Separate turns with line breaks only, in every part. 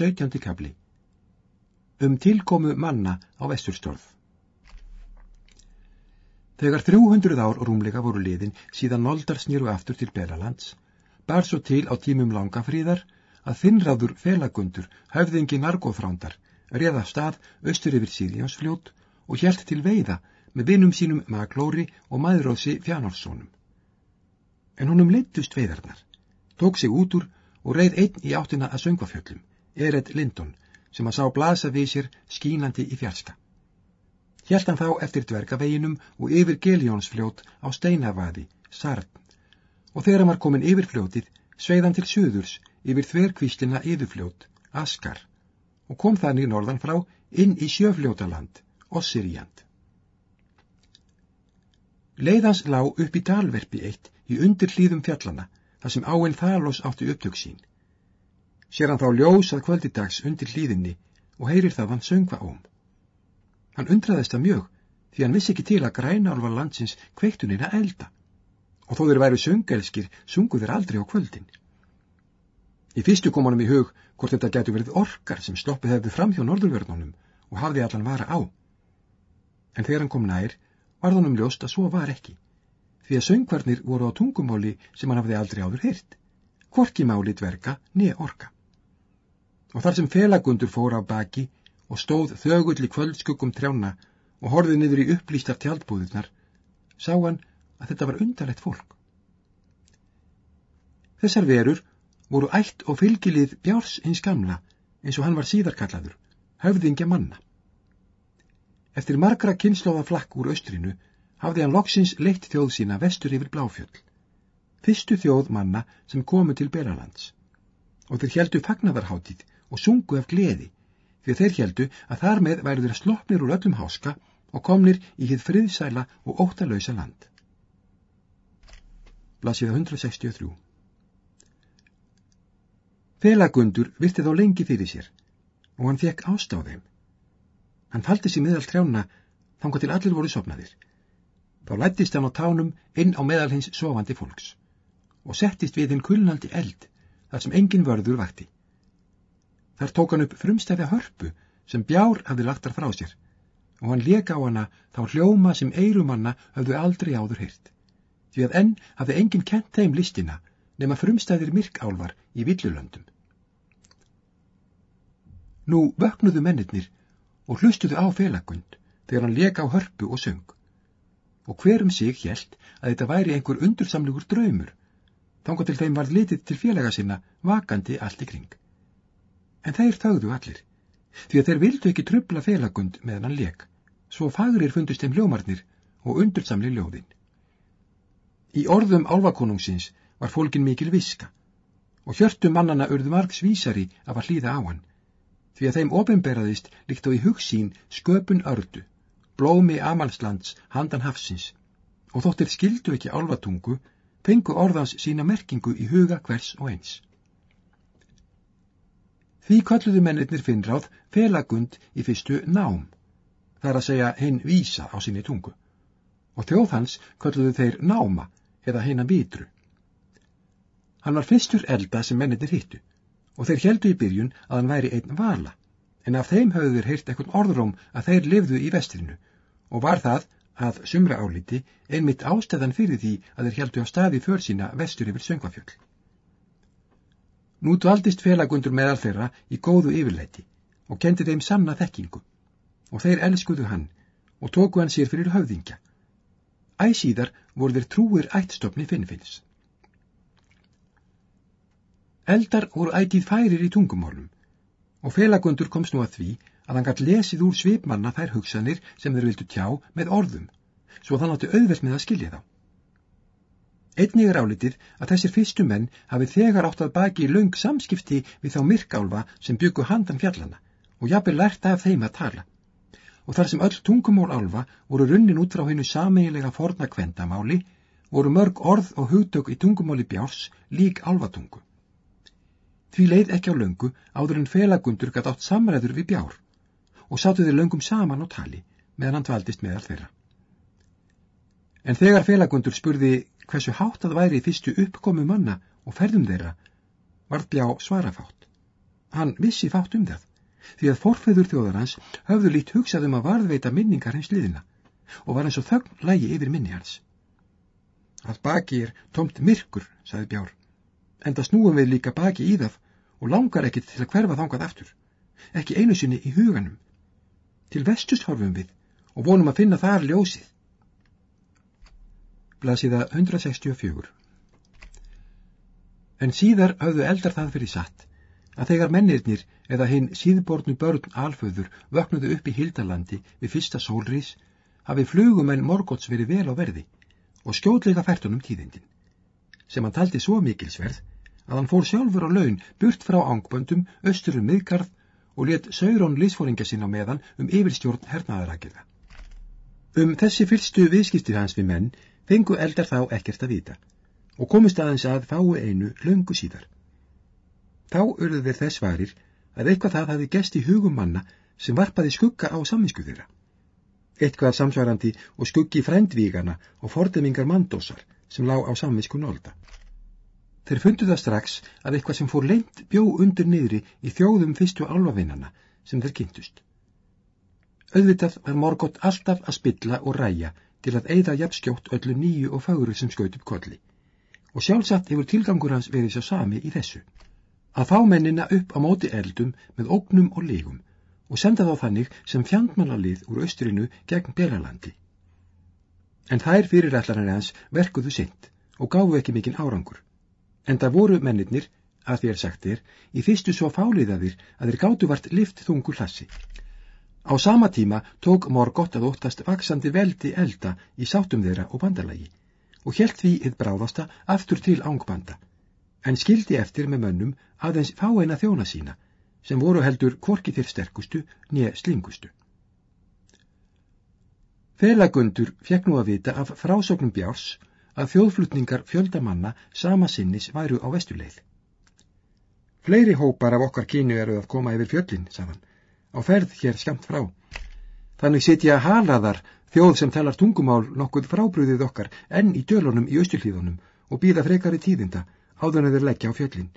17. kabli Um tilkomu manna á vesturstorð Þegar 300 ár rúmleika voru liðin síðan noldar snýru aftur til Belalands, bar svo til á tímum langa fríðar að þinnraður felagundur, höfðingi nargófrándar, reða stað austur yfir Sýrjánsfljót og hjælt til veiða með vinum sínum Maglóri og maðurósi Fjánálssonum. En honum leittust veiðarnar, tók sig út úr og reið einn í áttina að söngvafjöllum, Ered Lindon, sem að sá blasa við sér skínandi í fjarska. Hjælt hann þá eftir dvergaveginum og yfir Geljónsfljót á Steinavaði, Sarn, og þegar hann var komin yfir fljótið, sveið hann til söðurs yfir þverkvíslina yðurfljót, Askar, og kom þannig norðan frá inn í sjöfljótaland, Ossiríand. Leiðans lá upp í dalverfi eitt í undir hlýðum fjallana, þar sem áinn Þalós átti upptök sín. Sér hann þá ljós að kvöldidags undir hlýðinni og heyrir það hann söngva óm. Hann undraðist það mjög, því hann vissi ekki til að grænálvar landsins kveiktunina elda, og þó þeir væru söngelskir, sungu þeir aldrei á kvöldin. Í fyrstu kom hann í hug hvort þetta getur verið orkar sem stoppið hefði fram hjá norðurvörnunum og hafði allan vara á. En þegar hann kom nær, var þannig ljóst að svo var ekki, því að söngvarnir voru á tungumáli sem hann hafði aldrei áður heyrt, hvorki máli dverga niður orka. Og þar sem felagundur fór á baki og stóð þögull í kvöldskuggum trjána og horfið niður í upplýstar tjaldbúðurnar, sá hann að þetta var undarlegt fólk. Þessar verur voru ætt og fylgilið bjárs eins gamla eins og hann var síðarkallaður, höfðingja manna. Eftir margra kynnslóða flakk úr austrinu hafði hann loksins leitt þjóð sína vestur yfir Bláfjöll, fyrstu þjóð manna sem komu til Beralands. Og þeir heldu fagnadarháttið og sungu af gleði, því þeir heldu að þar með væru þeir sloppnir úr öllum háska og komnir í hitt friðsæla og óttalösa land. Blasiða 163 Felagundur virti þá lengi fyrir sér og hann fekk ást á þeim. Hann faldi sér meðal trjána þanga til allir voru sopnaðir. Þá lættist hann á tánum inn á meðal hins sofandi fólks og settist við hinn kulnaldi eld þar sem engin vörður vakti. Þar tók hann upp frumstæðja hörpu sem bjár hafði lagtar frá sér og hann leka á hana þá hljóma sem eirumanna hafðu aldrei áður hýrt. Því að enn hafði enginn kent þeim listina nema frumstæðir myrkálvar í villulöndum. Nú vöknuðu mennirnir og hlustuðu á felagund þegar hann leka á hörpu og söng. Og hverum sig hjælt að þetta væri einhver undursamlugur draumur, þángu til þeim var litið til félaga sinna vakandi allt í kring. En þeir þauðu allir, því að þeir vildu ekki trubla felagund meðan hann lek, svo fagrir fundust þeim ljómarnir og undursamli ljóðin. Í orðum álvakonungsins var fólkin mikil viska og hjörtu mannana urðu marg svísari af að hlýða á hann því að þeim ofinberaðist líkt á í hugsín sköpun ördu, blómi amalslands handan hafsins og þóttir skildu ekki álvatungu fengu orðans sína merkingu í huga hvers og eins. Því kalluðu mennirnir finnráð felagund í fyrstu nám, þar að segja hinn vísa á sinni tungu, og þjóðhans kalluðu þeir náma eða hinna vitru. Hann var fyrstur elda sem mennitir hittu og þeir heldu í byrjun að hann væri einn vala en af þeim höfðu þeir heyrt ekkert orðróm að þeir lifðu í vestrinu og var það að sumra áliti einmitt ástæðan fyrir því að þeir heldu á staði för sína vestur yfir söngvafjöld. Nú dvaldist felagundur meðal þeirra í góðu yfirleiti og kendi þeim sanna þekkingu og þeir elskuðu hann og tóku hann sér fyrir höfðingja. Æsíðar voru þeir trúir ættstofni finnfinns. Eldar voru ætið færir í tungumálum og felagundur komst nú að því að hann gætt lesið úr svipmanna þær hugsanir sem þeir vildu tjá með orðum, svo þann áttu auðvelt með að skilja þá. Einnig er álitið að þessir fyrstu menn hafi þegar átt að baki laung samskipti við þá myrkálfa sem byggu handan fjallana og jafnir lærta af þeim að tala. Og þar sem öll tungumól álfa voru runnin út frá hennu sameigilega forna kvendamáli, voru mörg orð og hugtök í tungumáli bjárs lík álfatungu. Því leið ekki á löngu áður en felagundur gætt átt samræður við bjár og sátu þeir löngum saman á tali meðan hann tvaldist meðal þeirra. En þegar felagundur spurði hversu hátt að væri fyrstu uppkomu manna og ferðum þeirra, varð bjá svarafátt Hann vissi fátt um það, því að forfeður þjóðar hans höfðu lít hugsað um að varðveita minningar hins liðina og var eins og þögn lægi yfir minni hans. Að baki er tomt myrkur, saði Bjár, en það snúum við líka baki í það og langar ekkit til að hverfa þangað aftur, ekki einu sinni í huganum. Til vestust horfum við og vonum að finna þar ljósið. Blasiða 164 En síðar hafðu eldar það fyrir satt að þegar mennirnir eða hinn síðbornu börn alföður vöknuðu upp í Hildalandi við fyrsta sólrís hafi flugumenn Morgots verið vel á verði og skjóðleika færtunum tíðindin sem hann taldi svo mikilsverð að hann fór sjálfur á laun burt frá ángböndum östurum miðgarð og let Saurón lísfóringa sín á meðan um yfirstjórn hernaðarakirða. Um þessi fyrstu viðskiptir hans við menn fengu eldar þá ekkert að vita og komist aðeins að fái einu löngu síðar. Þá urðu þeir þess varir að eitthvað það hafi gest í hugum manna sem varpaði skugga á saminsku þeirra. Eitthvað samsvarandi og skuggi frændvígana og fordemingar mandósar sem lá á saminsku nólda. Þeir fundu það strax að eitthvað sem fór leint bjó undir niðri í þjóðum fyrstu álvafinnana sem þeir kynntust. Öðvitað var Morgótt alltaf að spilla og ræja til að eigða jafnskjótt öllu nýju og faguru sem skaut upp kolli og sjálfsagt hefur tilgangur hans verið svo sami í þessu. Að fá mennina upp á móti eldum með ógnum og lígum og senda þá þannig sem fjandmannalið úr austrinu gegn Belalandi. En þær fyrirætlanir hans verkuðu sint og gáfu ekki mikinn árangur. En það voru mennirnir, að er sagt er, í fyrstu svo fáliðaðir að þeir gátu vart lift þungu hlassi. Á sama tíma tók Morgott að óttast vaksandi veldi elda í sátum þeirra og bandalagi og helt því hitt bráðasta aftur til ángbanda, en skildi eftir með mönnum aðeins fáeina þjóna sína, sem voru heldur korki til sterkustu nýja slingustu. Felagundur fekk nú að vita af frásóknum bjárs að þjóðflutningar fjöldamanna sama sinnis væru á vestuleið. Fleiri hópar af okkar kynu eru að koma yfir fjöllin, sagðan, á ferð hér skamt frá. Þannig sitja halaðar Þjóð sem talar tungumál nokkuð frábrúðið okkar enn í dölunum í austurhlíðunum og býða frekari tíðinda þeir leggja á fjöllin.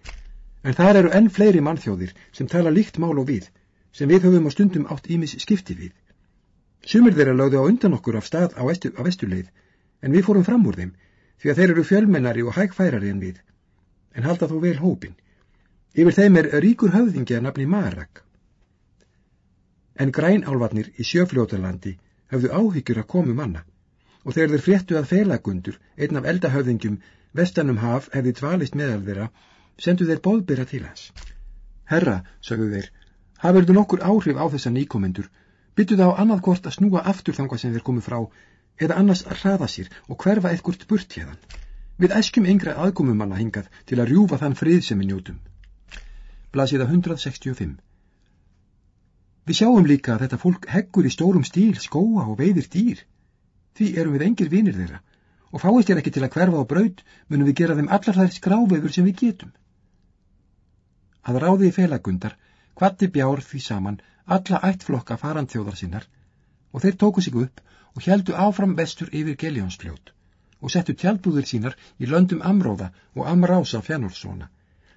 En þar eru enn fleiri mannþjóðir sem tala líkt mál og við, sem við höfum á stundum átt ímis skipti við. Sumir þeirra lögðu á undan okkur af stað á, vestu, á vesturleið, en við fórum fram úr þeim, því að þeir eru fjölmennari og hægfærari en við, en halda þó vel hópin. Yfir þeim er ríkur höfðingi að nafni Marak. En grænálvarnir í sjöfljótarlandi höfðu áhyggjur að komu manna og þegar þeir fréttu að felagundur, einn af eldahöfðingjum, vestanum haf hefði dvalist meðal þeirra, sendu þeir bóðbyrra til hans. Herra, sagðu þeir, hafur þú nokkur áhrif á þessa nýkomendur, byttu þá annað hvort að snúa aftur þangað sem þeir komu frá, eða annars að hraða sér og hverfa eitthvert burt hérðan. Við æskjum yngra aðkomumanna hingað til að rjúfa þann frið sem við njótum. Blasiða 165 Við sjáum líka að þetta fólk heggur í stórum stíl skóa og veiðir dýr. Því erum við engir vinir þeirra og fáist þér ekki til að hverfa á braud munum við gera þeim allar þær skráveður sem við getum. Að ráði í felagundar kvatti bjár því saman alla ættflokka farandþjóðar sinnar og þeir tóku sig upp og heldu áfram vestur yfir Geljónsfljót og settu tjálbúðir sínar í löndum Amróða og Amrása fjannolsóna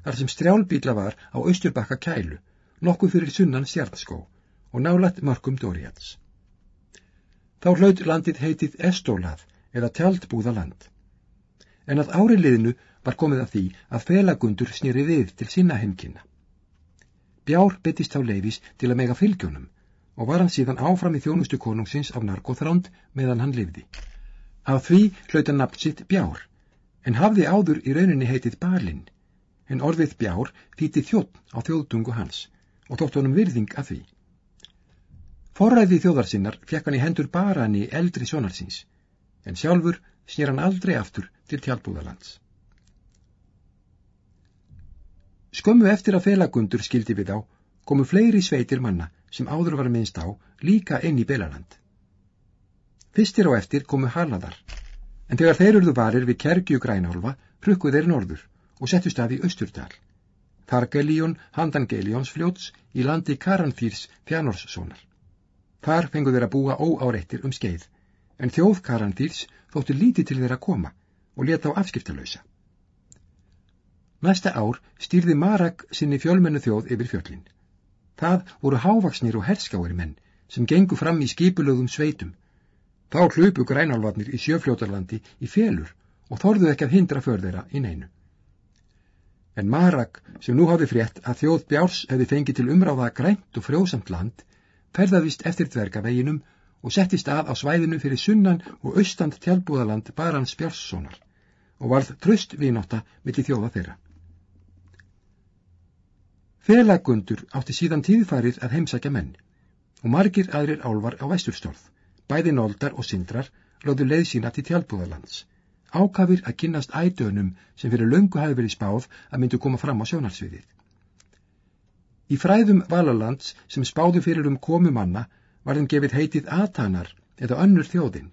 þar sem strjálbíla var á austurbakka kælu nokkuð fyrir sunnan stjartskó og nálat mörgum Dóriats. Þá hlaut landið heitið Estólað eða tjaldbúðaland. En að áriliðinu var komið að því að felagundur snýri við til sinna heimkynna. Bjár betist á leifis til að mega fylgjónum og var hann síðan áfram í þjónustu konungsins af narkóþránd meðan hann lifði. Af því hlaut hann nafn sitt Bjár, en hafði áður í rauninni heitið Balin, en orðið Bjár þýtti þjótt á þjóðtungu hans og tótt honum virðing að því. Forræði þjóðarsinnar fekk hann í hendur barani eldri sjónarsins, en sjálfur snýr hann aldrei aftur til tjálbúðalands. Skömmu eftir að felagundur skildi við á, komu fleiri sveitir manna sem áður var minnst á líka inn í Belaland. Fyrstir á eftir komu Harladar, en þegar þeir urðu varir við kergju grænálfa, prukkuð þeir norður og settu stað í Östurdal. Þar Gelíón handan Gelíóns fljóts í landi Karanþýrs fjánórssónar. Þar fengu þeir að búa óáreittir um skeið, en þjóð Karandýrs þóttu lítið til þeir að koma og leta á afskiptalösa. Næsta ár stýrði Marak sinni fjölmennu þjóð yfir fjöllin. Það voru hávaksnir og herskáir menn sem gengu fram í skipulögum sveitum. Þá hlupu grænálvarnir í sjöfljótarlandi í félur og þorðu ekki að hindra förðeira í neinu. En Marak, sem nú hafi frétt að þjóð bjárs hefði fengið til umráða grænt og frjósamt land, ferðaðist eftir dvergaveginum og settist að á svæðinu fyrir sunnan og austand tjálbúðaland Barans Bjársssonar og varð tröst viðnótta millir þjóða þeirra. Felagundur átti síðan tíðfærið að heimsækja menn og margir aðrir álvar á vesturstjórð, bæði nóldar og sindrar, lögðu leið sína til tjálbúðalands, ákafir að kynast ædönum sem fyrir löngu hafi verið spáð að myndu koma fram á sjónarsviðið. Í fræðum Valalands sem spáðu fyrir um komu manna var þeim gefið heitið Atanar eða önnur þjóðin,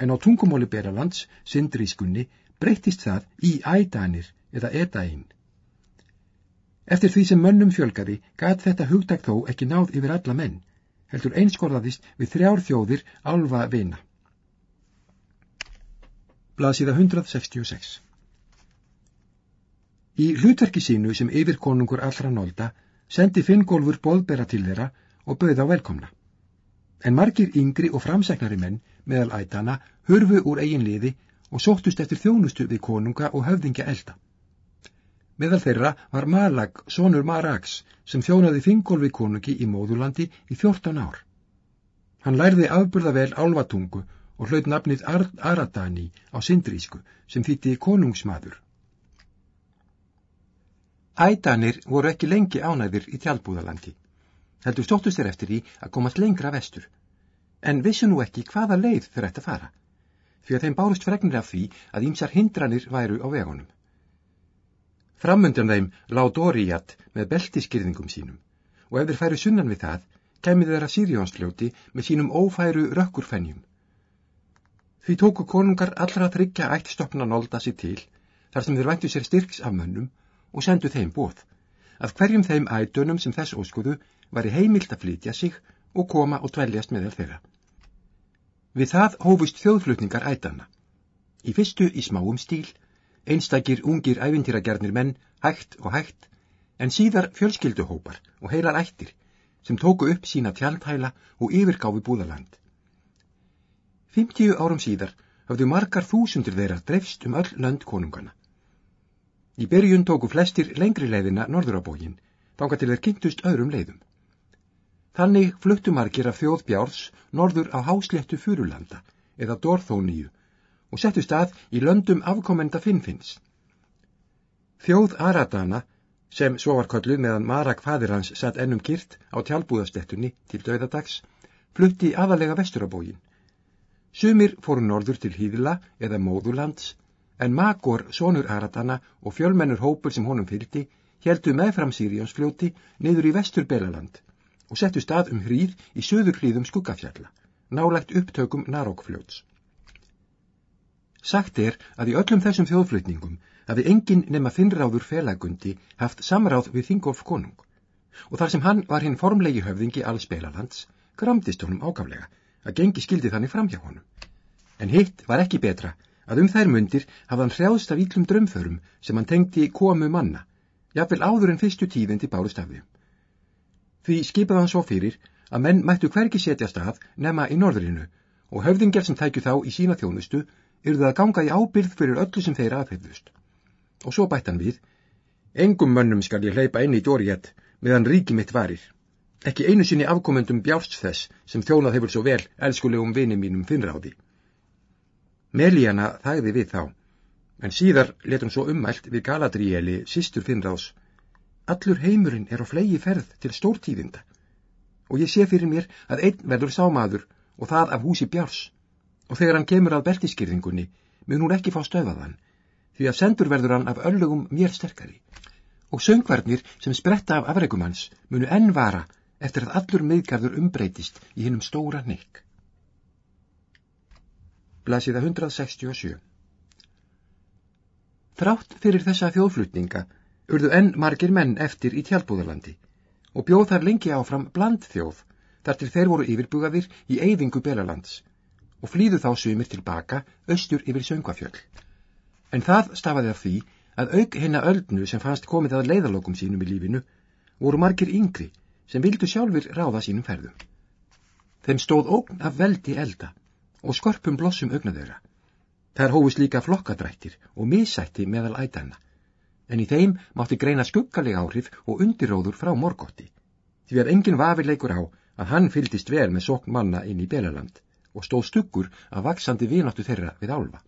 en á tungumóli Beralands, sindrískunni, breytist það í Ædanir eða Edain. Eftir því sem mönnum fjölgaði gat þetta hugdag þó ekki náð yfir alla menn, heldur einskorðaðist við þrjár þjóðir alfa vina. Blasiða 166 Í hlutverki sínu sem yfir konungur allra nólda sendi Finngólfur boðbera til þeirra og bauð á velkomna. En margir yngri og framsæknari menn meðal ætana hörfu úr eigin liði og sóttust eftir þjónustu við konunga og höfðingja elda. Meðal þeirra var Malag, sonur Marags, sem þjónaði Fingolvi konungi í móðulandi í 14 ár. Hann lærði afburða vel álvatungu og hlaut nafnið Ar Aradani á sindrísku sem þýtti konungsmaður. Ædanir voru ekki lengi ánæðir í tjálbúðalandi. Heldur stóttust þeir eftir því að komast lengra vestur, en vissu nú ekki hvaða leið þeir ætti að fara, fyrir að þeim bárust fregnir af því að ímsar hindranir væru á vegunum. Framundan þeim láð Dóriat með beltiskyrðingum sínum og ef þeir færi sunnan við það, kemur þeirra Sirjónsljóti með sínum ófæru rökkurfennjum. Því tóku konungar allra þryggja ættstopna nólda sér til, þar sem þeir væntu sér styrks af mönnum og sendu þeim bóð, að hverjum þeim ædönum sem þess óskuðu var í heimilt að flytja sig og koma og dveljast með þeirra. Við það hófust þjóðflutningar ædana. Í fyrstu í smáum stíl, einstakir ungir ævintýragerðnir menn, hægt og hægt, en síðar fjölskylduhópar og heilar ættir sem tóku upp sína tjaldhæla og yfirgáfi búðaland. Fymtíu árum síðar hafðu margar þúsundir þeirra drefst um öll lönd konungana. Í byrjun tóku flestir lengri leiðina norður á bógin, þánga til þeir kynntust öðrum leiðum. Þannig fluttu margir af þjóðbjárs norður á hásléttu furulanda eða dorþóníu og settu stað í löndum afkomenda Finnfinns. Þjóð Aradana, sem svo var kolluð meðan Marak fadir hans satt ennum kyrt á tjálbúðastettunni til döðadags, flutti aðalega vesturabógin. Sumir fóru norður til Hýðila eða Móðurlands, en Magor, sonur Aradana og fjölmennur hópur sem honum fylgdi, heldu meðfram Sýrjónsfljóti niður í vestur Belaland og settu stað um hríð í söður hríðum skuggafjalla, nálagt upptökum Narókfljóts. Sagt er að í öllum þessum þjóðflutningum hafi enginn nema þinnráður felagundi haft samráð við Þingolf konung og þar sem hann var hinn formlegi höfðingi alls Belalands gramdist honum ágaflega að gengi skildi þannig fram hjá honum. En hitt var ekki betra að um þær mundir hafði hann hrjáðst af íklum drömförum sem hann tengdi komu manna, jafnvel áður en fyrstu tíðindi bárust af þeim. Því skipaði hann svo fyrir að menn mættu hverki setjast að nema í norðrinu og höfðingjar sem tækju þá í sína þjónustu yrðu að ganga í ábyrð fyrir öllu sem þeir aðfeyðust. Og svo bættan við, engum mönnum skal ég hleypa inn í dóriett meðan ríki mitt varir. Ekki einu sinni afkomendum bjárst þess sem þjónað hefur svo vel elskulegum vini mínum finnráði. Melíana þægði við þá, en síðar letum svo ummælt við Galadrieli sístur finnráðs. Allur heimurinn er á flegi ferð til stórtíðinda og ég sé fyrir mér að einn verður sámaður og það af húsi bjárs og þegar hann kemur að beltiskyrðingunni mun hún ekki fá stöðaðan því að sendur verður hann af öllugum mér sterkari og söngvarnir sem spretta af afregumanns munu enn vara eftir að allur miðgarður umbreytist í hinnum stóra nikk. Blasiða 167 Þrátt fyrir þessa þjóðflutninga urðu enn margir menn eftir í tjálbúðalandi og bjóð þar lengi áfram bland þjóð þar til þeir voru yfirbugaðir í eyðingu Belalands og flýðu þá sumir tilbaka austur yfir söngvafjöll. En það stafaði af því að auk hennar öldnu sem fannst komið að leiðalokum sínum í lífinu voru margir yngri sem vildu sjálfur ráða sínum ferðum. Þeim stóð ógn af veldi elda og skorpum blossum augnaðeira. Þar hófust líka flokkadrættir og missætti meðal ætana, en í þeim mátti greina skuggalega áhrif og undiróður frá morgotti, því að engin vafi leikur á að hann fyldist vel með sókn manna inn í Belaland og stóð stuggur af vaksandi vináttu þeirra við álfa.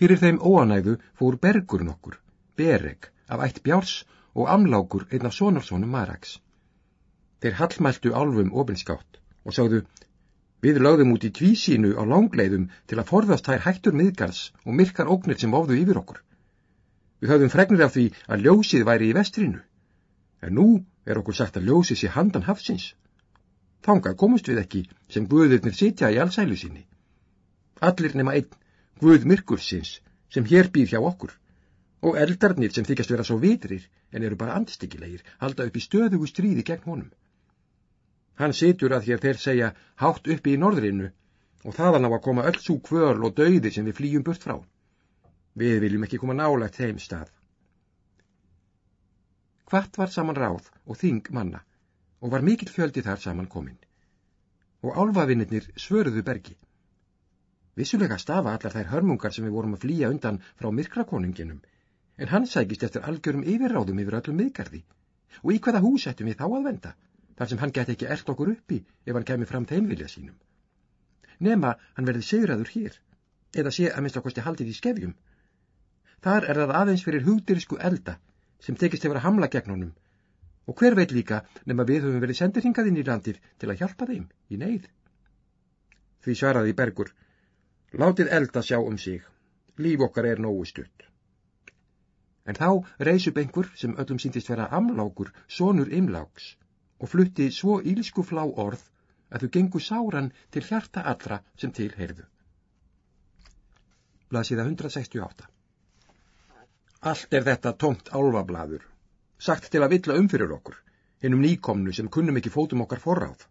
Fyrir þeim óanæðu fór bergur nokkur, bereg, af ætt bjárs og amlákur einn af sonarsónum Maraks. Þeir hallmæltu álfum ofinskátt og sagðu, við lögðum út í tvísínu á langleiðum til að forðast þær hættur miðgars og myrkar ógnir sem ofðu yfir okkur. Við höfðum fregnir af því að ljósið væri í vestrinu, en nú er okkur sagt að ljósi sé handan hafsins. Þanga komust við ekki sem guðurnir sitja í allsælu sinni. Allir nema einn, guð myrkursins, sem hér býr hjá okkur, og eldarnir sem þykast vera svo vitrir en eru bara andstyggilegir, halda upp í stöðugu stríði gegn honum. Hann situr að hér þeir segja hátt uppi í norðrinu og þaðan á að koma öll svo kvöl og dauði sem við flýjum burt frá. Við viljum ekki koma nálagt þeim stað. Hvart var saman ráð og þing manna og var mikill fjöldi þar saman kominn. Og álfavinnir svöruðu bergi. Vissulega stafa allar þær hörmungar sem við vorum að flýja undan frá myrkrakonunginum, en hann sækist eftir algjörum yfirráðum yfir öllum miðgarði. Og í hvaða hús ættum við þá að venda, þar sem hann geti ekki eld okkur uppi ef hann kemi fram þeimvilja sínum. Nema hann verði sigraður hér, eða sé að minnst okkosti haldið í skefjum. Þar er það aðeins fyrir hugdirisku elda sem tekist hefur að hamla gegn honum og hver veit líka nema við höfum verið sendir hingað inn í landir til að hjálpa þeim í neyð. Því svaraði Bergur, látið elda sjá um sig, líf okkar er nógu stutt. En þá reysub einhver sem öllum síndist vera amlákur, sonur imláks, og flutti svo ílsku flá orð að þau gengu sáran til hjarta allra sem til heyrðu. Blasiða 168 Allt er þetta tómt álfablaður, sagt til að villa um fyrir okkur, hennum nýkomnu sem kunnum ekki fótum okkar forráð.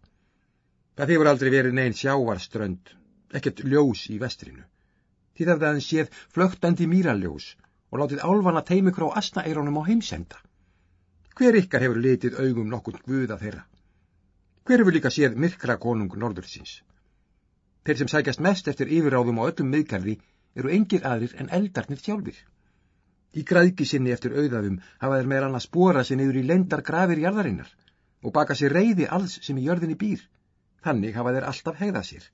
Það hefur aldrei verið neinn sjávarströnd, ekkert ljós í vestrinu. Því það aðeins séð flögtandi mýraljós og látið álfana teimikur á asnaeirónum á heimsenda. Hver ykkar hefur litið augum nokkur guða þeirra? Hver hefur líka séð myrkra konung norðursins? Þeir sem sækjast mest eftir yfiráðum á öllum miðgarði eru engir aðrir en eldarnir sjálfur. Í græðki sinni eftir auðafum hafa þeir meðal annars spora sér niður í lendar grafir jarðarinnar og baka sér reyði alls sem í jörðinni býr. Þannig hafa þeir alltaf hegðað sér.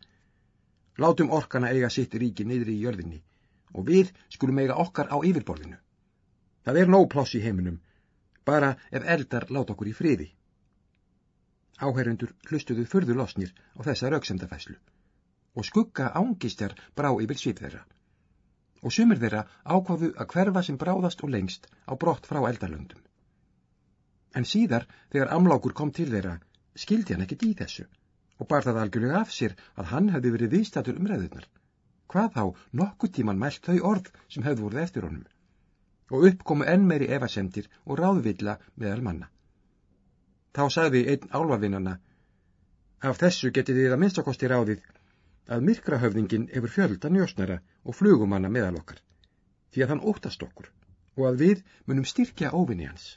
Látum orkana eiga sitt ríki niður í jörðinni og við skulum eiga okkar á yfirborðinu. Það er nóg pláss í heiminum, bara ef eldar láta okkur í friði. Áherundur hlustuðu fyrðu losnir á þessa rauksemdafæslu og skugga ángistjar brá yfir svip þeirra og sumir þeirra ákvaðu að hverfa sem bráðast og lengst á brott frá eldalöndum. En síðar, þegar amlákur kom til þeirra, skildi hann ekkit í þessu og bar það algjörlega af sér að hann hefði verið viðstatur umræðunar. Hvað þá nokkuð tíman mælt þau orð sem hefði voruð eftir honum og uppkomu enn meiri evasemtir og ráðvilla meðal manna. Þá sagði einn álvavinnana, af þessu getið þið að minnstakosti ráðið að myrkrahöfðingin hefur fjölda njósnara og flugumanna meðal okkar, því að hann óttast okkur og að við munum styrkja óvinni hans.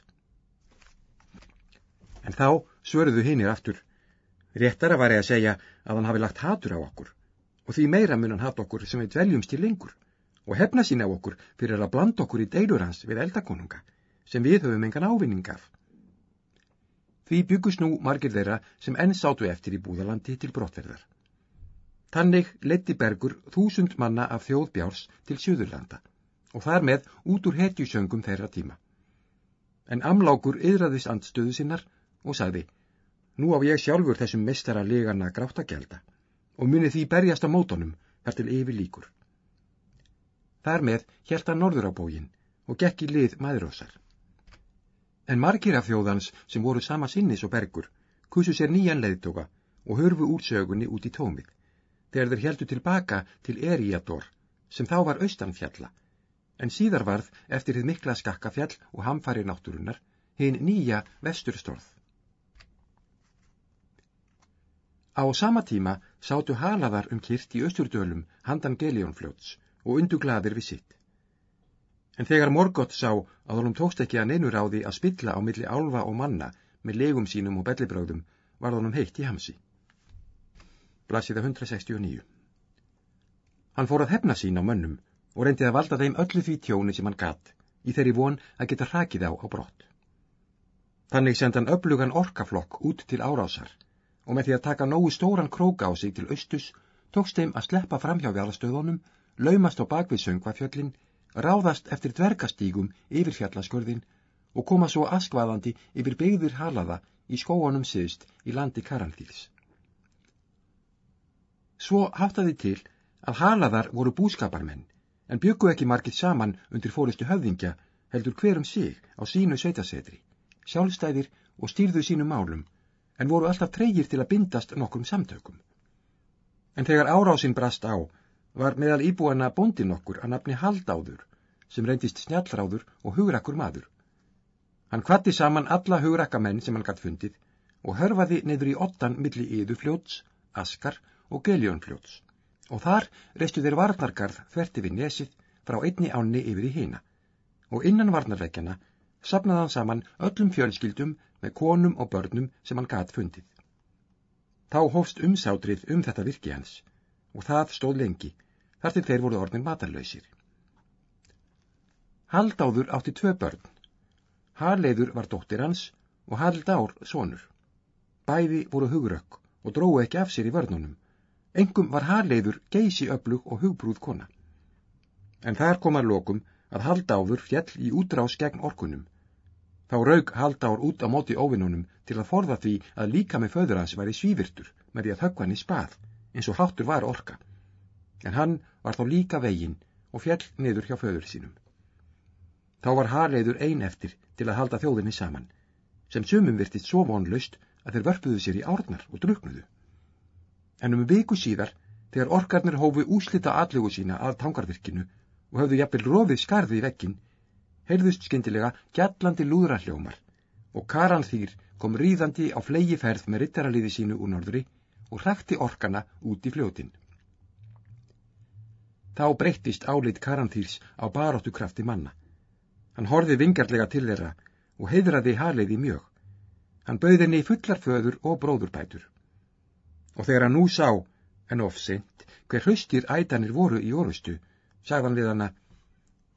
En þá svörðu hinnir aftur, réttara var ég að segja að hann hafi lagt hatur á okkur og því meira mun hann hat okkur sem við dveljumst í lengur og hefna sín á okkur fyrir að blanda okkur í deilur hans við eldakonunga sem við höfum engan ávinning af. Því byggust nú margir þeirra sem enn sátu eftir í búðalandi til brottverðar. Tannig leiti Bergur þúsund manna af þjóðbjárs til Suðurlanda og þar með út úr hetjusöngum þeirra tíma. En amlákur yðraðist andstöðu sinnar og sagði, nú á ég sjálfur þessum mestara legana grátt að gelda og muni því berjast á mótonum þar til yfir líkur. Þar með hann norður á bógin og gekk í lið maðurósar. En margir af þjóðans sem voru sama sinnis og Bergur kusu sér nýjan leiðtoga og hörfu úr sögunni út í tómið þegar þeir heldu tilbaka til Eriador sem þá var austanfjalla en síðar varð eftir þið mikla skakkafjall og hamfari náttúrunar hinn nýja vesturstorð. Á sama tíma sátu halaðar um kyrt í austurdölum handan Geljónfljóts og unduglaðir við sitt. En þegar Morgott sá að honum tókst ekki að neinu ráði að spilla á milli álfa og manna með legum sínum og bellibröðum var honum heitt í hamsi. Blasiða 169 Hann fór að hefna sín á mönnum og reyndi að valda þeim öllu því tjóni sem hann gatt í þeirri von að geta hrakið á á brott. Þannig senda hann öflugan orkaflokk út til árásar og með því að taka nógu stóran króka á sig til austus tókst þeim að sleppa framhjáfjarastöðunum, laumast á bakvið söngvafjöllin, ráðast eftir dvergastígum yfir fjallaskurðin og koma svo askvaðandi yfir byggðir halaða í skóanum siðst í landi Karanþýls. Svo háttaði til að halaðar voru búskaparmenn en byggu ekki margir saman undir fóristu höfðingja heldur hverum sig á sínu sveitasetri sjálfstæðir og stýrðu sínum málum, en voru alltaf treyjir til að bindast nokkrum samtökum. En þegar árásinn brast á, var meðal íbúana bondin okkur að nafni Haldáður, sem reyndist snjallráður og hugrakkur maður. Hann kvatti saman alla hugrakamenn sem hann gatt fundið og hörfaði neyður í ottan milli yðufljóts, askar og geljónfljóts og þar reistu þeir varnargarð þverti við nesið frá einni ánni yfir í hina og innan varnarveikjana sapnaði hann saman öllum fjölskyldum með konum og börnum sem hann gat fundið. Þá hófst umsátrið um þetta virki hans og það stóð lengi, þar til þeir voru orðin matarlausir. Haldáður átti tvö börn. Harleiður var dóttir hans og Haldár sonur. Bæði voru hugrökk og drói ekki af sér í vörnunum. Engum var Harleiður geysi öflug og hugbrúð kona. En þar komar lokum að Haldáður fjall í útrás gegn orkunum. Þá raug Haldár út á móti óvinnunum til að forða því að líka með föður hans væri svívirtur með því að höggva hann í spað, eins og háttur var orka. En hann var þá líka veginn og fjall niður hjá föður sínum. Þá var Harleiður ein eftir til að halda þjóðinni saman, sem sumum virtist svo vonlaust að þeir vörpuðu sér í árnar og druknuðu. En um viku síðar, þegar orkarnir hófu úslita allugu sína að tangarvirkinu og höfðu jafnvel rofið skarði í vekkin, heyrðust skindilega gjallandi lúðralljómar og Karanþýr kom ríðandi á flegi ferð með rittaraliði sínu úr norðri og hrækti orkana út í fljótin. Þá breyttist álit Karanþýrs á baróttu krafti manna. Hann horfi vingarlega til þeirra og heiðraði haliði mjög. Hann bauði henni fullar föður og bróðurbætur. Og þegar hann nú sá, en ofsint, hver hraustir ætanir voru í orustu, sagðan við hana,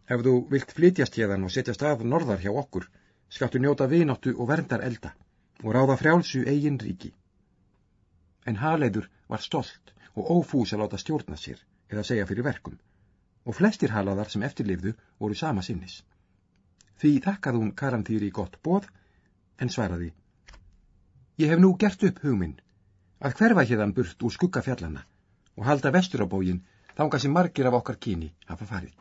ef þú vilt flytjast hérðan og setjast að norðar hjá okkur, skattu njóta vináttu og verndar elda og ráða frjálsu eigin ríki. En Haleiður var stolt og ófús að láta stjórna sér, eða segja fyrir verkum, og flestir halaðar sem eftirlifðu voru sama sinnis. Því þakkaði hún Karantýri gott bóð, en svaraði, Ég hef nú gert upp hugminn, að hverfa hérðan burt úr skuggafjallana og halda vestur á bógin þánga sem margir af okkar kyni hafa farið.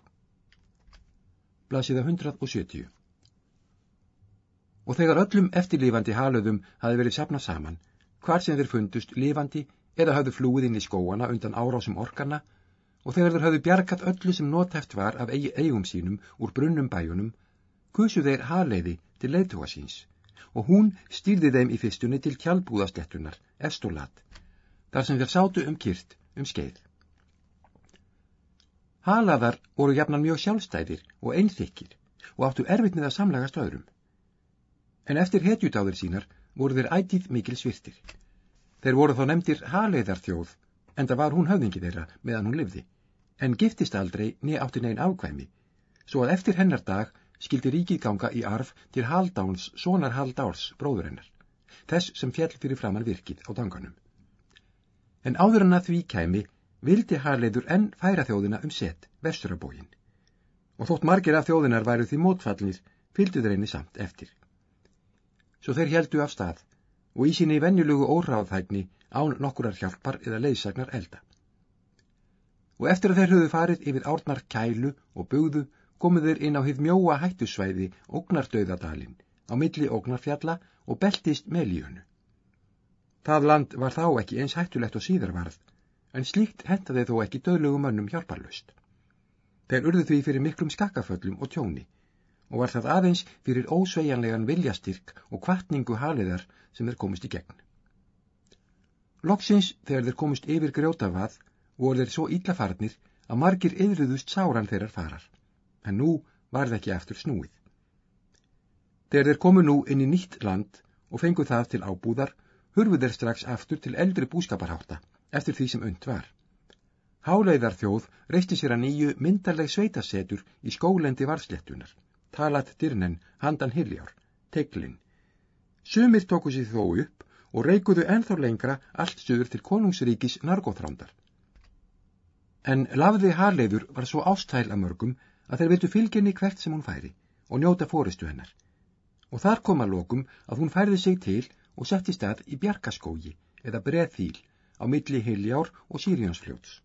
Blasiða 170 Og þegar öllum eftirlifandi halöðum hafi verið sapnað saman, hvar sem þeir fundust lifandi eða hafðu flúið inn í skóana undan árásum orkarna og þegar þeir hafðu bjargat öllu sem notæft var af eigi eigum sínum úr brunnum bæjunum, kusu þeir haleiði til leiðtúa síns og hún stýrði þeim í fyrstunni til kjálbúðastettunar, Estolat, þar sem þeir sátu um kyrt um skeið. Halaðar voru jafnan mjög sjálfstæðir og einþykkir og áttu erfitt með að samlagast öðrum. En eftir hetjudáður sínar voru þeir ætið mikil svirtir. Þeir voru þá nefndir Haleiðarþjóð, en það var hún höfðingi þeirra meðan hún livði, en giftist aldrei niður átti negin ákvæmi, svo að eftir hennar dag skildi ríkið ganga í arf til Haldáns, sonar Haldárs, bróður hennar, þess sem fjall fyrir framann virkið á danganum. En áður en að því kæmi vildi Harleiður enn færa þjóðina um set vesturabógin og þótt margir af þjóðinar væru því mótfallnir fylgdu þeir einni samt eftir. Svo þeir heldu af stað og í síni venjulugu óráðhægni án nokkurar hjálpar eða leysagnar elda. Og eftir að þeir höfðu farið yfir árnar kælu og bugðu komuð þeir inn á hið mjóa hættusvæði ógnardauðadalinn á milli ógnarfjalla og beltist melíunu. Það land var þá ekki eins hættulegt og síðarvarð en slíkt hentaði þó ekki döðlugum mönnum hjálparlust. Þeir urðu því fyrir miklum skakkaföllum og tjóni og var það aðeins fyrir ósveigjanlegan viljastyrk og kvartningu haliðar sem þeir komist í gegn. Loksins þegar þeir komist yfir grjótafað voru þeir svo íllafarnir að margir yðruðust sáran þeirrar farar, en nú varð ekki eftir snúið. Þegar þeir komu nú inn í nýtt land og fengu það til ábúðar, hurfu þeir strax aftur til eldri búskaparhátta eftir því sem und var. Háleiðar þjóð reisti sér að nýju myndarleg sveitasetur í skólendi varslettunar, talat dyrnen handan hiljár, teglin. Sumir tóku sér þó upp og reikuðu enþá lengra allt sögur til konungsríkis nargóþrándar. En lafði Harleiður var svo ástæl að mörgum að þeir vildu fylginni hvert sem hún færi og njóta fóristu hennar og þar kom að lokum að hún færði sig til og setti stað í bjarkaskógi eða breðþýl á milli Hiljár og Sýrjánsfljóts.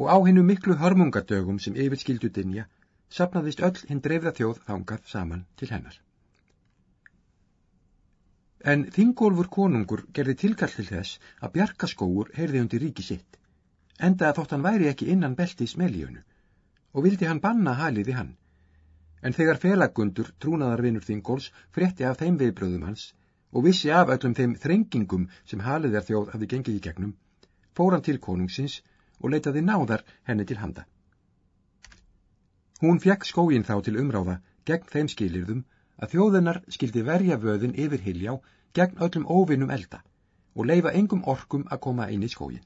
Og á hennu miklu hörmungadögum sem yfirskildu dinja sapnaðist öll hinn dreifða þjóð þangað saman til hennar. En Þingólfur konungur gerði tilkall til þess að bjarkaskóur heyrði undir ríki sitt, enda að þótt hann væri ekki innan beltis melíunu, og vildi hann banna haliði hann, En þegar felagundur, trúnaðarvinur Þingóls, frétti af þeim viðbröðum hans og vissi af öllum þeim þrengingum sem haliðar þjóð hafði gengið í gegnum, fór hann til konungsins og leitaði náðar henni til handa. Hún fekk skógin þá til umráða gegn þeim skilirðum að þjóðunar skildi verja vöðin yfir hiljá gegn öllum óvinnum elda og leifa engum orkum að koma inn í skógin.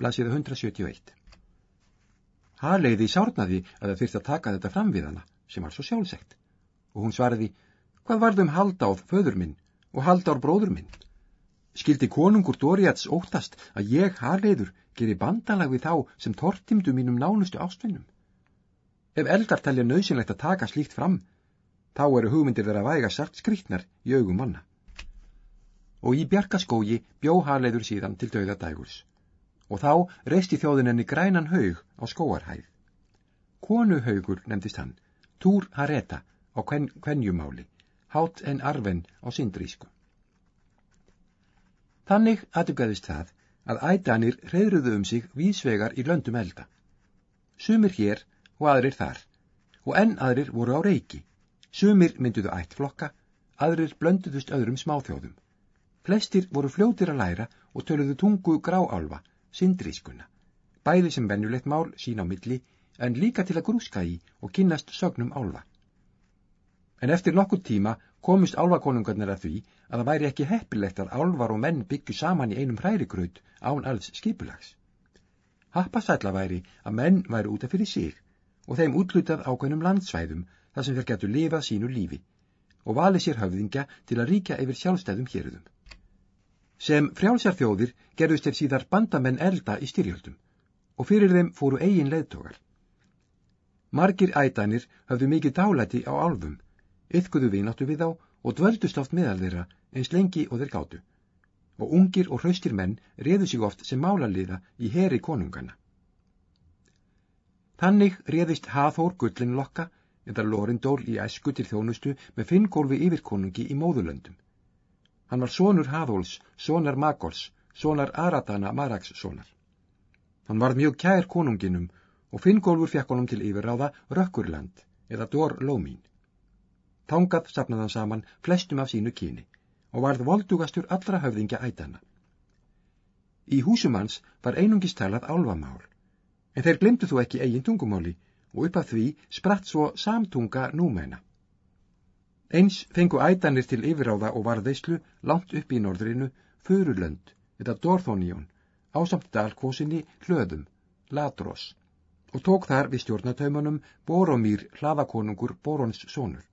Blasiða 171 Haleiði sárnaði að það þurfti að taka þetta fram við hana, sem var svo sjálfsegt. Og hún svaraði, hvað varðum haldáð föður minn og haldár bróður minn? Skildi konungur Dóriats óttast að ég, Haleiður, geri bandalag við þá sem tortimdu mínum nánustu ástvinnum? Ef eldar talja nöðsynlegt að taka slíkt fram, þá eru hugmyndir þeirra væga sart skrítnar í augum manna. Og í bjarkaskógi bjó Haleiður síðan til dauða dægurs og þá reisti þjóðin henni grænan haug á skóarhæð. Konuhaugur nefndist hann, Túr Hareta á kven, kvenjumáli, hát en arven á sindrísku. Þannig aðugaðist það að ædanir reyðruðu um sig vísvegar í löndum elda. Sumir hér og aðrir þar, og enn aðrir voru á reiki. Sumir mynduðu ættflokka, aðrir blönduðust öðrum smáþjóðum. Flestir voru fljótir að læra og töluðu tungu gráálfa sindrískuna, bæði sem vennulegt mál sín á milli en líka til að grúska í og kynnast sögnum álfa. En eftir nokkur tíma komist álfakonungarnir að því að það væri ekki heppilegt að álvar og menn byggju saman í einum hrærigraut án alls skipulags. Happasætla væri að menn væri útaf fyrir sig og þeim útlutað ákveðnum landsvæðum þar sem þeir getur lifað sínu lífi og valið sér höfðingja til að ríkja yfir sjálfstæðum hérðum. Sem frjálsar þjóðir gerðust þeir síðar bandamenn elda í styrjöldum og fyrir þeim fóru eigin leðtogar. Margir ædanir höfðu mikið dálæti á álfum, yfkuðu vináttu við þá og dvöldust oft meðal þeirra eins lengi og þeir gáttu. Og ungir og hraustir menn reðu sig oft sem málaliða í heri konungana. Þannig reðist Hathór gullin lokka eða Lorindól í æsku til þjónustu með finngólfi yfirkonungi í móðulöndum. Hann var sonur Hathóls, sonar Magols, sonar Aratana Marakssonar. Hann var mjög kær konunginum og Finngólfur fekk honum til yfirráða Rökkurland eða Dór Lómín. Tángað sapnaðan saman flestum af sínu kyni og varð voldugastur allra höfðingja ætana. Í húsum hans var einungist talað álvamál, en þeir glemdu þú ekki eigin tungumáli og upp að því spratt svo samtunga númæna. Eins fengu ætanir til yfiráða og varðeislu langt upp í norðrinu Förulönd eða Dorþóníón ásamt dalkvosinni hlöðum, Latros og tók þar við stjórnataumanum Boromír hlaðakonungur Borons sónur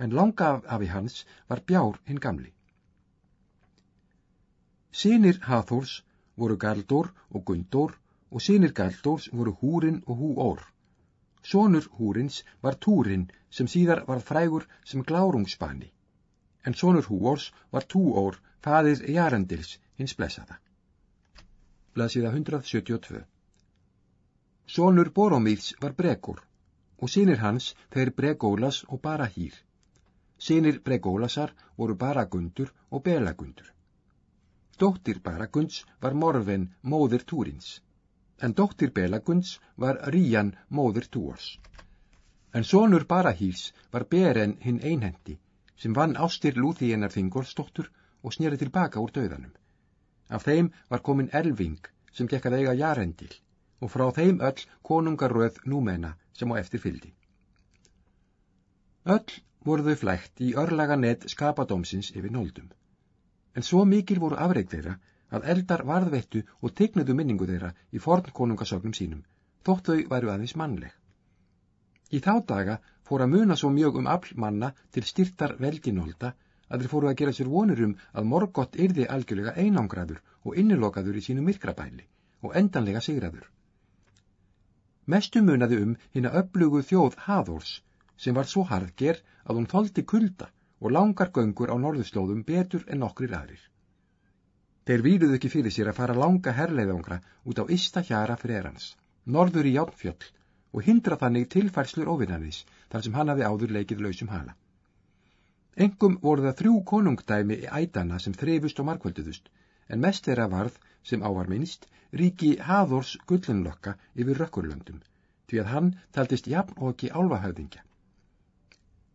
en langa afi hans var Bjár hinn gamli. Sýnir Hathors voru Galdór og Gundór og sýnir Galdórs voru Húrin og Húór Sónur húrins var Túrin sem síðar var frægur sem glárungsbani, en sónur húors var Túór, faðir Jarendils, hins blessaða. Blasiða 172 Sónur Boromíðs var Bregur og sínir hans þeir Brególas og Barahýr. Sínir Brególasar voru Baragundur og Belagundur. Dóttir Baragunds var Morven, móðir Túrins en dóttir Belagunds var Rían móður Túors. En sonur Barahíls var Beren hinn einhendi, sem vann ástir Lúþíenar Þingolsdóttur og snýri tilbaka úr döðanum. Af þeim var komin Elving, sem gekk að eiga Jarendil, og frá þeim öll konungarröð númena sem á eftir fyldi. Öll voru þau flægt í örlaga net skapadómsins yfir nóldum. En svo mikil voru afreik þeirra að eldar varðvettu og tegnudu minningu þeirra í forn konungasögnum sínum, þótt þau væru aðeins mannleg. Í þá daga fór að muna svo mjög um afl manna til styrtar veldinólda að þeir fóru að gera sér vonur um að morgott yrði algjörlega einangraður og innilokaður í sínu myrkrabæli og endanlega sigraður. Mestu munaði um hinn að upplugu þjóð Hathors sem var svo harðger að hún þóldi kulda og langar göngur á norðuslóðum betur en nokkrir aðrir. Þeir výruðu ekki fyrir sér að fara langa herleiðangra út á ysta hjara frerans, norður í játnfjöll og hindra þannig tilfærslur ofinnanis þar sem hann hafi áður leikið lausum hala. Engum voru það þrjú konungdæmi í ædana sem þrefust og markvölduðust, en mest þeirra varð, sem ávar minnst, ríki Hathors gullinlokka yfir rökkurlöndum, því að hann taldist jafn og ekki álvahöfðingja.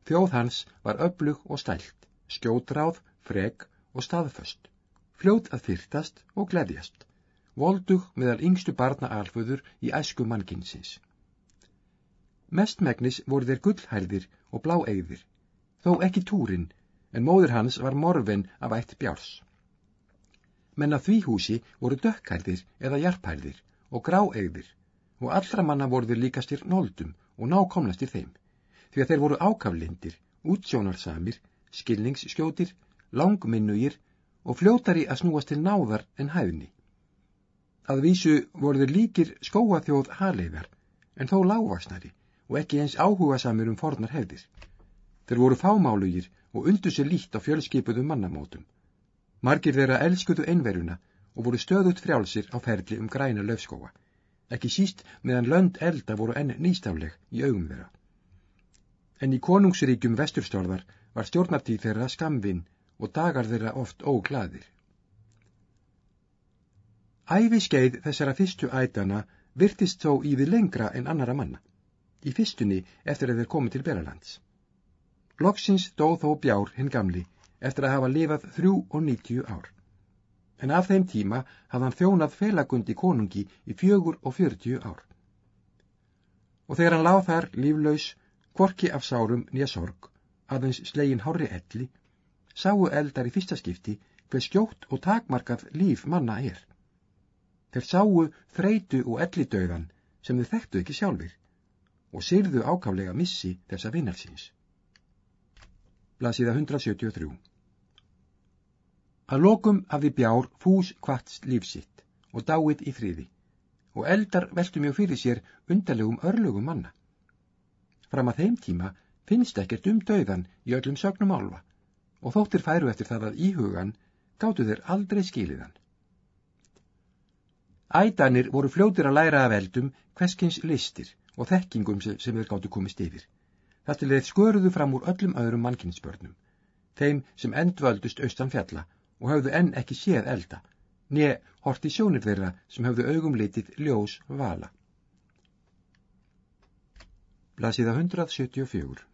Þjóð hans var öflug og stælt, skjótráð, freg og staðföst, fljót að fyrtast og gleðjast, voldug meðal yngstu barna alföður í æsku mannkinsins. Mestmægnis voru þeir gullhælðir og bláegðir, þó ekki túrin, en móður hans var morfin af ætt bjárs. Menn að því húsi voru dökkhærðir eða jarphærðir og gráegðir og allra manna voruður líkastir nóldum og nákomlastir þeim, því að þeir voru ákaflindir, útsjónarsamir, skilningsskjótir, langminnugir og fljótari að snúast til náðar en hæfni. Að vísu voruður líkir skóaþjóð harleifar, en þó lágvaksnari og ekki eins áhuga samir um fornar hefðir. Þeir voru fámálugir og undu sér lítt á fjölskypuðum mannamótum. Margir þeirra elskuðu einveruna og voru stöðut frjálsir á ferli um græna löfskóa, ekki síst meðan lönd elda voru enn nýstafleg í augum þeirra. En í konungsríkjum vesturstjórðar var stjórnartíð þeirra skamvinn og dagar þeirra oft óglaðir. Æfi skeið þessara fyrstu ætana virtist þó í við lengra en annara manna, í fyrstunni eftir að þeir komið til Beralands. Loksins dó þó bjár hinn gamli eftir að hafa lifað þrjú og nýtjú ár. En af þeim tíma hafði hann þjónað felagundi konungi í fjögur og fjörtjú ár. Og þegar hann láð þar líflaus, kvorki af sárum nýja sorg, aðeins slegin hári elli, sáu eldar í fyrsta skipti hver skjótt og takmarkað líf manna er. Þeir sáu þreitu og ellidauðan sem þau þekktu ekki sjálfur og syrðu ákálega missi þessa vinnalsins blasíða 173. Að lokum hafði bjár fús kvartst lífsitt og dáið í friði og eldar veltu mjög fyrir sér undarlegum örlugum manna. Fram að þeim tíma finnst ekkert um döiðan í öllum sögnum álfa og þóttir færu eftir það að íhugan gáttu þeir aldrei skiliðan. Ædanir voru fljótir að læra af eldum hverskins listir og þekkingum sem þeir gáttu komist yfir. Það til þeir sköruðu fram úr öllum öðrum mannkynsbörnum, þeim sem endvöldust austan fjalla og hafðu enn ekki séð elda, nýja horti sjónir þeirra sem hafðu augum litið ljós vala. Blasiða 174